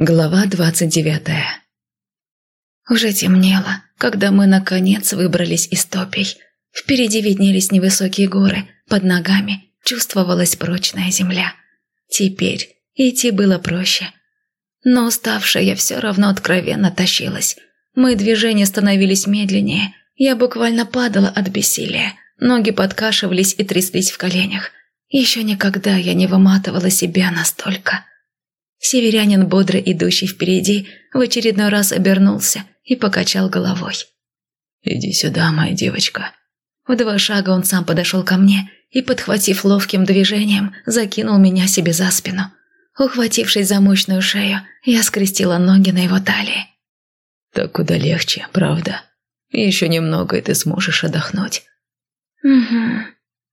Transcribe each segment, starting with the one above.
Глава двадцать девятая Уже темнело, когда мы, наконец, выбрались из топей. Впереди виднелись невысокие горы, под ногами чувствовалась прочная земля. Теперь идти было проще. Но уставшая я все равно откровенно тащилась. Мои движения становились медленнее, я буквально падала от бессилия. Ноги подкашивались и тряслись в коленях. Еще никогда я не выматывала себя настолько. Северянин, бодро идущий впереди, в очередной раз обернулся и покачал головой. «Иди сюда, моя девочка». В два шага он сам подошел ко мне и, подхватив ловким движением, закинул меня себе за спину. Ухватившись за мощную шею, я скрестила ноги на его талии. «Так куда легче, правда? Еще немного, и ты сможешь отдохнуть». «Угу».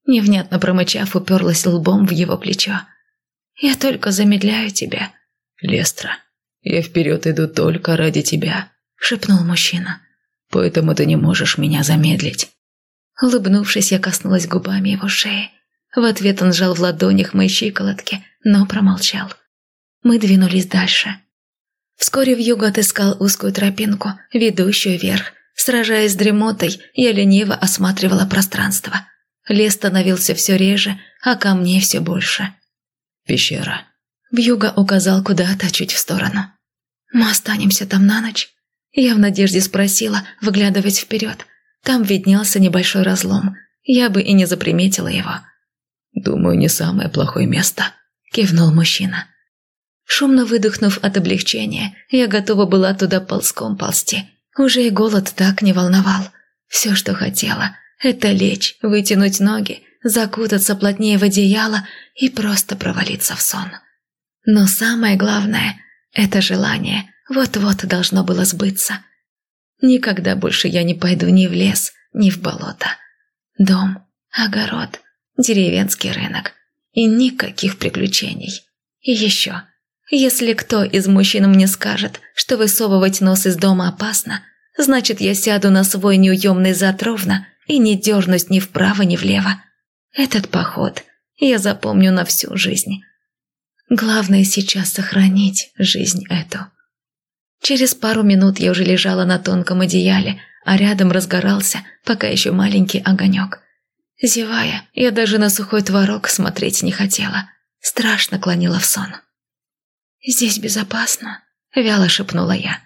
Невнятно промычав, уперлась лбом в его плечо. Я только замедляю тебя». «Лестра, я вперед иду только ради тебя», — шепнул мужчина. «Поэтому ты не можешь меня замедлить». Улыбнувшись, я коснулась губами его шеи. В ответ он сжал в ладонях мои щиколотки, но промолчал. Мы двинулись дальше. Вскоре вьюга отыскал узкую тропинку, ведущую вверх. Сражаясь с дремотой, я лениво осматривала пространство. Лес становился все реже, а камней все больше пещера». Вьюга указал куда-то чуть в сторону. «Мы останемся там на ночь?» Я в надежде спросила, выглядывать вперед. Там виднелся небольшой разлом. Я бы и не заприметила его. «Думаю, не самое плохое место», – кивнул мужчина. Шумно выдохнув от облегчения, я готова была туда ползком ползти. Уже и голод так не волновал. Все, что хотела, это лечь, вытянуть ноги закутаться плотнее в одеяло и просто провалиться в сон. Но самое главное – это желание вот-вот должно было сбыться. Никогда больше я не пойду ни в лес, ни в болото. Дом, огород, деревенский рынок и никаких приключений. И еще, если кто из мужчин мне скажет, что высовывать нос из дома опасно, значит я сяду на свой неуемный зад ровно и не дернусь ни вправо, ни влево. Этот поход я запомню на всю жизнь. Главное сейчас сохранить жизнь эту. Через пару минут я уже лежала на тонком одеяле, а рядом разгорался пока еще маленький огонек. Зевая, я даже на сухой творог смотреть не хотела. Страшно клонила в сон. «Здесь безопасно», — вяло шепнула я.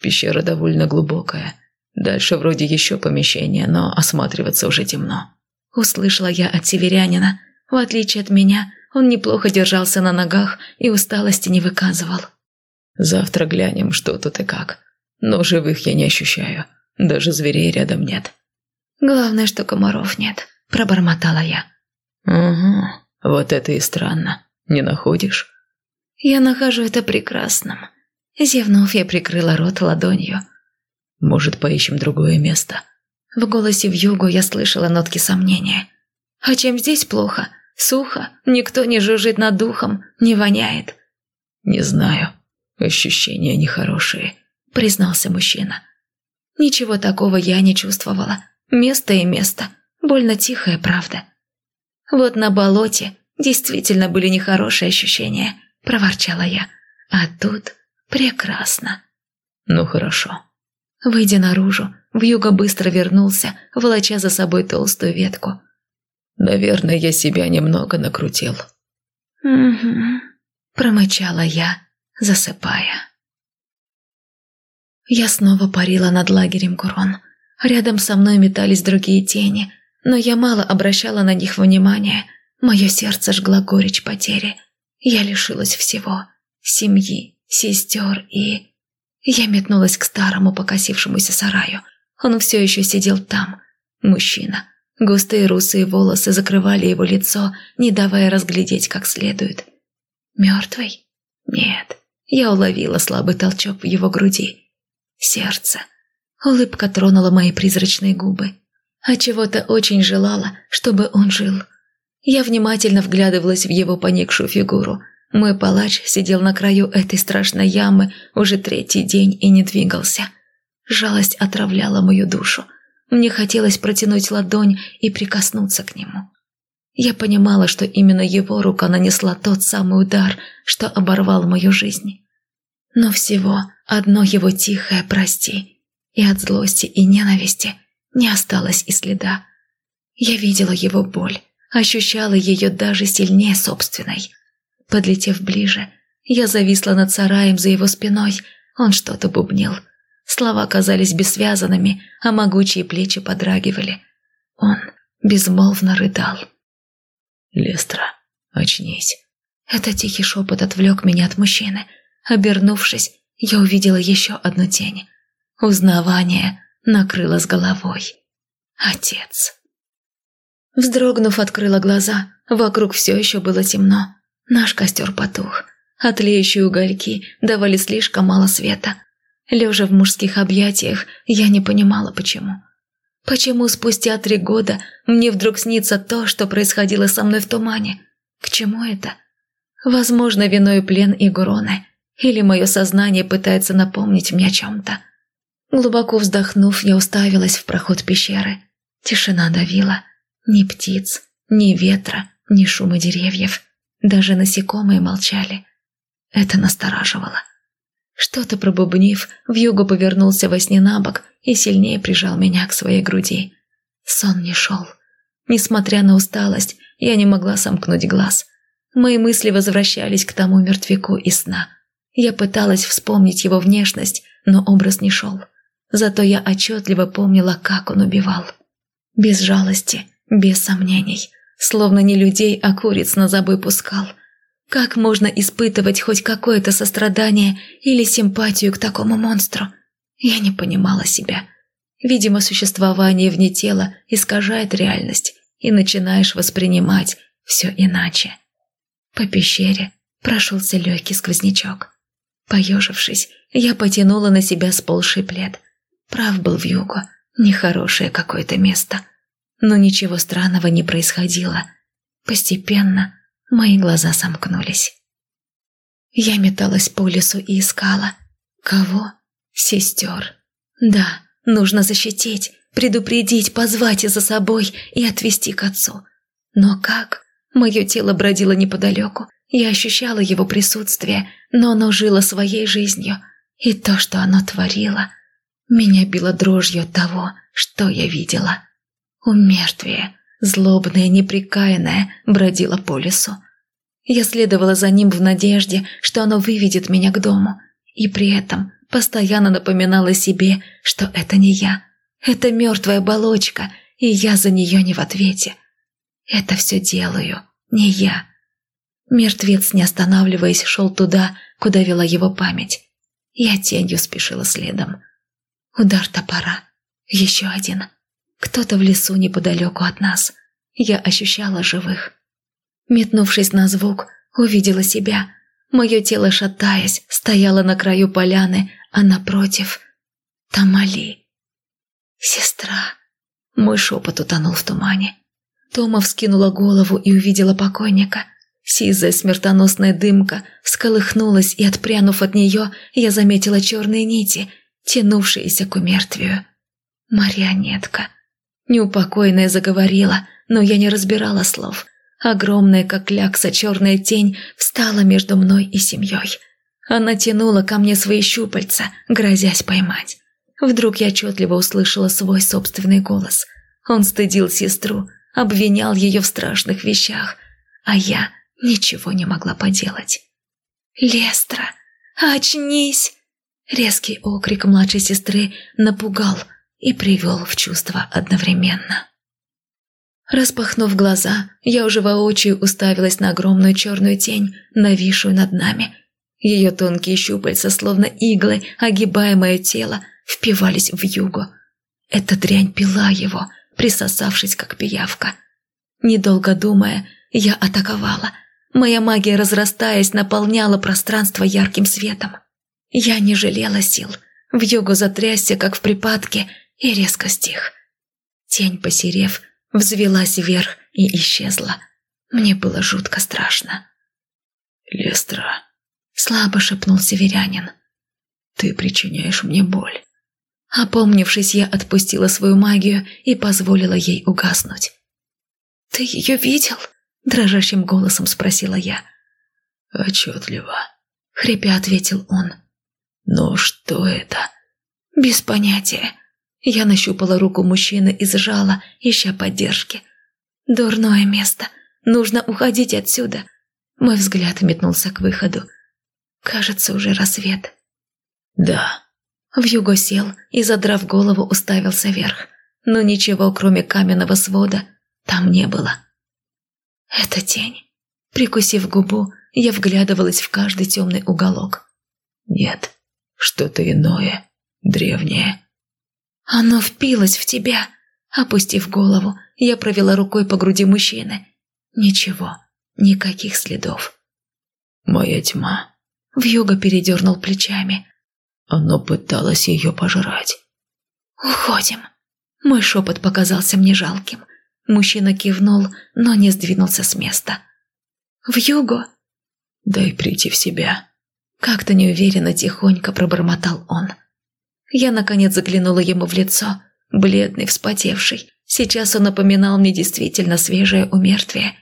Пещера довольно глубокая. Дальше вроде еще помещение, но осматриваться уже темно. Услышала я от северянина. В отличие от меня, он неплохо держался на ногах и усталости не выказывал. «Завтра глянем, что тут и как. Но живых я не ощущаю. Даже зверей рядом нет». «Главное, что комаров нет», – пробормотала я. «Угу, вот это и странно. Не находишь?» «Я нахожу это прекрасным». Зевнув, я прикрыла рот ладонью. «Может, поищем другое место?» В голосе в югу я слышала нотки сомнения. «А чем здесь плохо? Сухо, никто не жужжит над духом, не воняет». «Не знаю. Ощущения нехорошие», — признался мужчина. «Ничего такого я не чувствовала. Место и место. Больно тихая правда». «Вот на болоте действительно были нехорошие ощущения», — проворчала я. «А тут прекрасно». «Ну хорошо». Выйдя наружу, Вьюга быстро вернулся, волоча за собой толстую ветку. «Наверное, я себя немного накрутил». «Угу», – промычала я, засыпая. Я снова парила над лагерем Курон. Рядом со мной метались другие тени, но я мало обращала на них внимания. Мое сердце жгла горечь потери. Я лишилась всего – семьи, сестер и... Я метнулась к старому покосившемуся сараю – он все еще сидел там. Мужчина. Густые русые волосы закрывали его лицо, не давая разглядеть как следует. Мертвый? Нет. Я уловила слабый толчок в его груди. Сердце. Улыбка тронула мои призрачные губы. А чего-то очень желала, чтобы он жил. Я внимательно вглядывалась в его поникшую фигуру. Мой палач сидел на краю этой страшной ямы уже третий день и не двигался. Жалость отравляла мою душу. Мне хотелось протянуть ладонь и прикоснуться к нему. Я понимала, что именно его рука нанесла тот самый удар, что оборвал мою жизнь. но всего одно его тихое «прости», и от злости и ненависти не осталось и следа. Я видела его боль, ощущала ее даже сильнее собственной. Подлетев ближе, я зависла над сараем за его спиной, он что-то бубнил. Слова казались бессвязанными, а могучие плечи подрагивали. Он безмолвно рыдал. «Лестра, очнись!» Это тихий шепот отвлек меня от мужчины. Обернувшись, я увидела еще одну тень. Узнавание накрыло с головой. Отец. Вздрогнув, открыла глаза. Вокруг все еще было темно. Наш костер потух. Отлеющие угольки давали слишком мало света. Лежа в мужских объятиях, я не понимала, почему. Почему спустя три года мне вдруг снится то, что происходило со мной в тумане? К чему это? Возможно, виной плен и Гуроны. Или мое сознание пытается напомнить мне о чем-то. Глубоко вздохнув, я уставилась в проход пещеры. Тишина давила. Ни птиц, ни ветра, ни шума деревьев. Даже насекомые молчали. Это настораживало. Что-то пробубнив, вьюгу повернулся во сне на бок и сильнее прижал меня к своей груди. Сон не шел. Несмотря на усталость, я не могла сомкнуть глаз. Мои мысли возвращались к тому мертвяку из сна. Я пыталась вспомнить его внешность, но образ не шел. Зато я отчетливо помнила, как он убивал. Без жалости, без сомнений. Словно не людей, а куриц на забой пускал. Как можно испытывать хоть какое-то сострадание или симпатию к такому монстру? Я не понимала себя. Видимо, существование вне тела искажает реальность, и начинаешь воспринимать все иначе. По пещере прошелся легкий сквознячок. Поежившись, я потянула на себя сползший плед. Прав был в югу, нехорошее какое-то место. Но ничего странного не происходило. Постепенно Мои глаза сомкнулись. Я металась по лесу и искала. Кого? Сестер. Да, нужно защитить, предупредить, позвать за собой и отвести к отцу. Но как? Мое тело бродило неподалеку. Я ощущала его присутствие, но оно жило своей жизнью. И то, что оно творило, меня било дрожью того, что я видела. Умертвие, злобное, неприкаянное, бродило по лесу. Я следовала за ним в надежде, что оно выведет меня к дому, и при этом постоянно напоминала себе, что это не я. Это мертвая оболочка, и я за нее не в ответе. Это все делаю, не я. Мертвец, не останавливаясь, шел туда, куда вела его память. Я тенью спешила следом. Удар топора. Еще один. Кто-то в лесу неподалеку от нас. Я ощущала живых. Метнувшись на звук, увидела себя. Мое тело, шатаясь, стояло на краю поляны, а напротив — Тамали. «Сестра!» Мой шепот утонул в тумане. Тома вскинула голову и увидела покойника. Сизая смертоносная дымка всколыхнулась, и, отпрянув от нее, я заметила черные нити, тянувшиеся к умертвию. Марионетка. Неупокойная заговорила, но я не разбирала слов. Огромная, как клякса, черная тень встала между мной и семьей. Она тянула ко мне свои щупальца, грозясь поймать. Вдруг я отчетливо услышала свой собственный голос. Он стыдил сестру, обвинял ее в страшных вещах, а я ничего не могла поделать. «Лестра, очнись!» Резкий окрик младшей сестры напугал и привел в чувство одновременно. Распахнув глаза, я уже воочию уставилась на огромную черную тень, нависшую над нами. Ее тонкие щупальца, словно иглы, огибая мое тело, впивались в югу. Эта дрянь пила его, присосавшись как пиявка. Недолго думая, я атаковала. Моя магия, разрастаясь, наполняла пространство ярким светом. Я не жалела сил. В югу затрясся, как в припадке, и резко стих. Тень, посерев, взвелась вверх и исчезла. Мне было жутко страшно. «Лестра», — слабо шепнул северянин, — «ты причиняешь мне боль». Опомнившись, я отпустила свою магию и позволила ей угаснуть. «Ты ее видел?» – дрожащим голосом спросила я. «Отчетливо», – хрипя ответил он. Но что это? Без понятия. Я нащупала руку мужчины и сжала, ища поддержки. Дурное место. Нужно уходить отсюда. Мой взгляд метнулся к выходу. Кажется, уже рассвет. Да. Вьюго сел и, задрав голову, уставился вверх. Но ничего, кроме каменного свода, там не было. Это тень. Прикусив губу, я вглядывалась в каждый темный уголок. Нет, что-то иное, древнее. Оно впилось в тебя. Опустив голову, я провела рукой по груди мужчины. Ничего, никаких следов. Моя тьма. Вьюга передернул плечами. Оно пыталось ее пожрать. «Уходим». Мой шепот показался мне жалким. Мужчина кивнул, но не сдвинулся с места. «Вьюго?» «Дай прийти в себя». Как-то неуверенно тихонько пробормотал он. Я, наконец, заглянула ему в лицо, бледный, вспотевший. Сейчас он напоминал мне действительно свежее умертвие.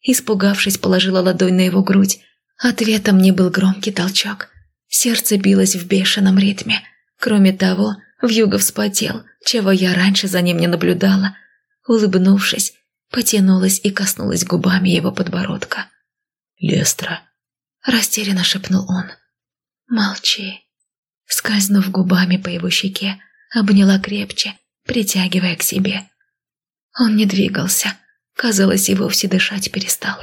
Испугавшись, положила ладонь на его грудь. Ответом мне был громкий толчок. Сердце билось в бешеном ритме. Кроме того, вьюга вспотел, чего я раньше за ним не наблюдала. Улыбнувшись, потянулась и коснулась губами его подбородка. «Лестра», – растерянно шепнул он. «Молчи», скользнув губами по его щеке, обняла крепче, притягивая к себе. Он не двигался, казалось, и вовсе дышать перестал.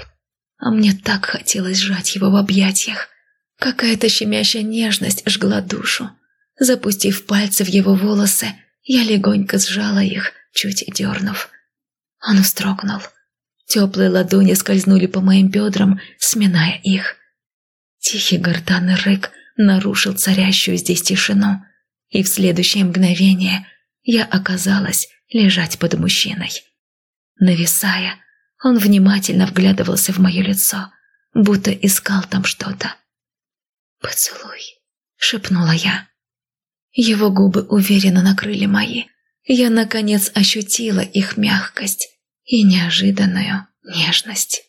А мне так хотелось сжать его в объятиях. Какая-то щемящая нежность жгла душу. Запустив пальцы в его волосы, я легонько сжала их, чуть дернув. Он вздрогнул. Теплые ладони скользнули по моим бедрам, сминая их. Тихий гортанный рык нарушил царящую здесь тишину, и в следующее мгновение я оказалась лежать под мужчиной. Нависая, он внимательно вглядывался в мое лицо, будто искал там что-то. «Поцелуй», — шепнула я. Его губы уверенно накрыли мои. Я, наконец, ощутила их мягкость и неожиданную нежность.